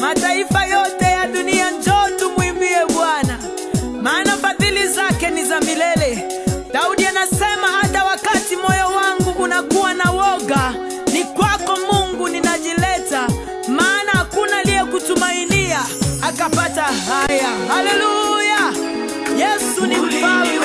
mataifa yote ya dunia njoo tumwimbie Bwana, maana fadhili zake ni za milele. Daudi anasema hata wakati moyo wangu unakuwa na woga, ni kwako Mungu ninajileta, maana hakuna aliyekutumainia akapata haya. Haleluya, Yesu ni mfalme.